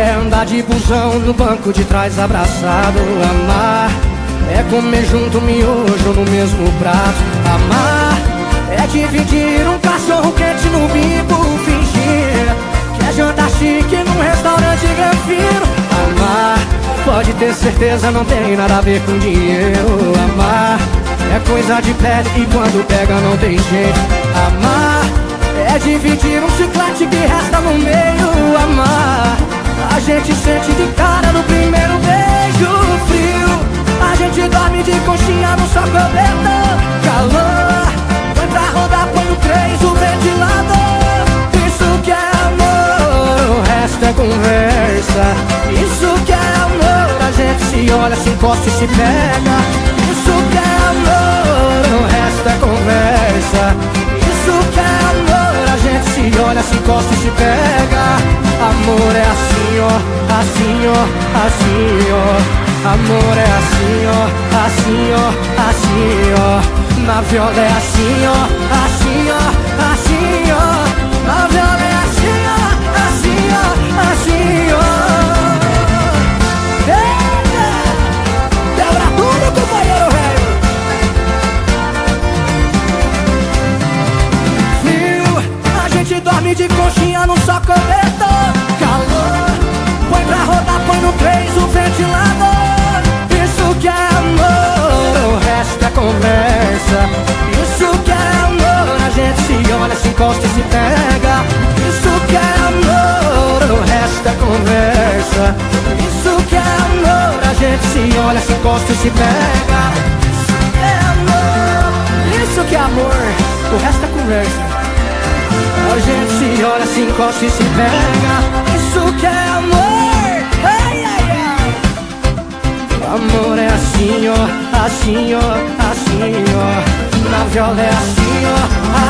andar de busão no banco de trás abraçado. Amar é comer junto miojo no mesmo prato. Amar é dividir um cachorro quente no bico. Fingir que é jantar chique num restaurante granfino. Amar pode ter certeza não tem nada a ver com dinheiro. Amar é coisa de pele e quando pega não tem jeito Amar gente sente de cara no primeiro beijo frio. A gente dorme de conchinha no cobertor Calor, põe pra rodar, põe no três o ventilador. Isso que é amor, o resto é conversa. Isso que é amor, a gente se olha, se encosta e se pega. Se encosta e se pega. Amor é assim, ó, assim, ó, assim, ó. Amor é assim, ó, assim, ó, assim, ó. Na viola é assim, ó, assim, ó, assim, ó. Na viola é assim, ó, assim, ó, assim, ó. Eita! Quebra tudo, companheiro dorme de conchinha no só cobertor conversa. Isso que é amor, a gente se olha, se encosta e se pega. Isso que é amor, o resto é conversa. Isso que é amor, a gente se olha, se encosta e se pega. Isso que é amor, isso que é amor, o resto é conversa. A gente se olha, se encosta e se pega Amor é assim, ó Assim, ó Assim, ó. Na viola é assim, ó